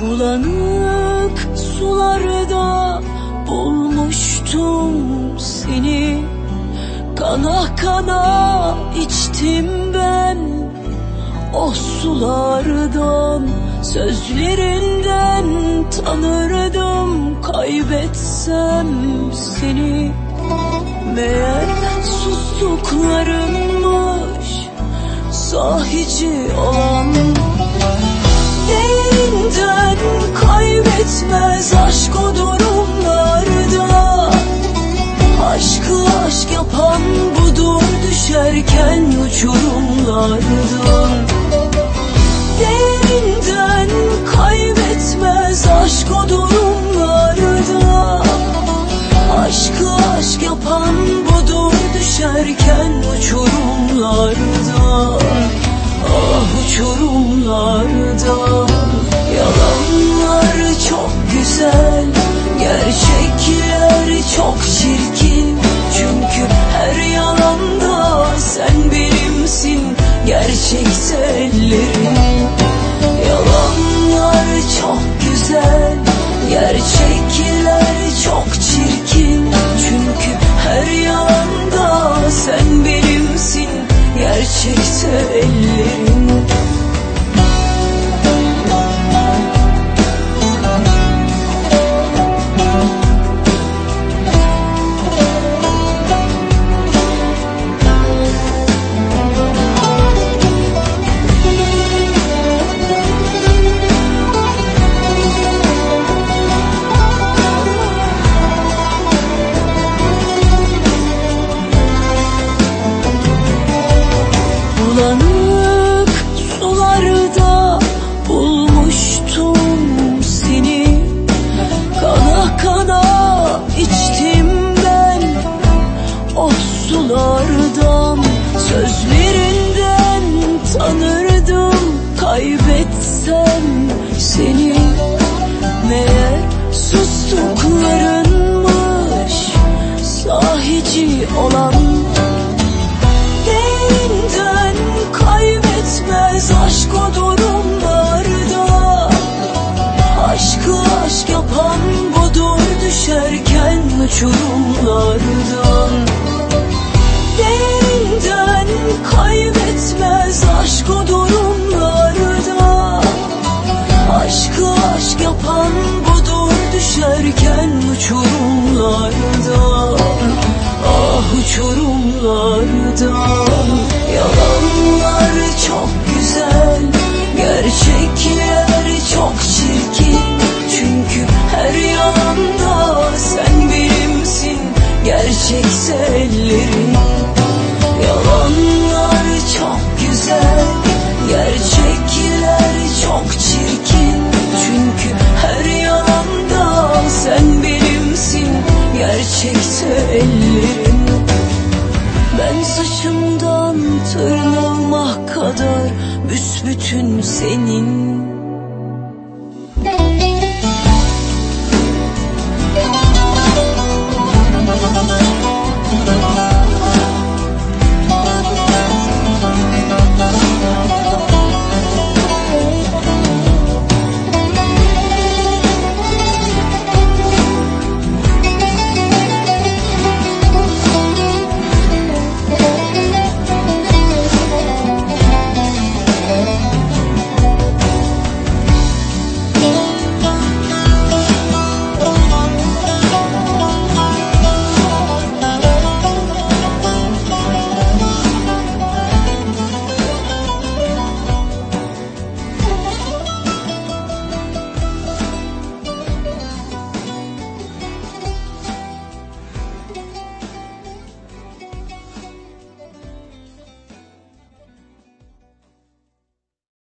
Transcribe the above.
Bulanık sularda bulmuştum seni. Kana kana içtim ben. O sulardan Sözlerinden tanırdım kaybetsem seni. Meğer sustuklarınmış sahici olan kaybetmez aşk o durumlarda. Aşkı aşk yapan budur düşerken uçurumlardan Derinden kaybetmez aşk o durumlarda. Aşkı aşk yapan budur düşerken uçurumlardan Ah çok güzel. Gerçekler çok çirkin. Çünkü her yalanda sen benimsin. Gerçekse ellerin Yalanlar çok güzel. Gerçekler çok çirkin. Çünkü her yalanda sen benimsin. Gerçekse ellerin düşerken Gerçekse ellerin Yalanlar çok güzel Gerçekler çok çirkin. Çünkü her yalanda sen benimsin Gerçekse ellerin Ben saçımdan tırnağıma kadar Büsbütün senin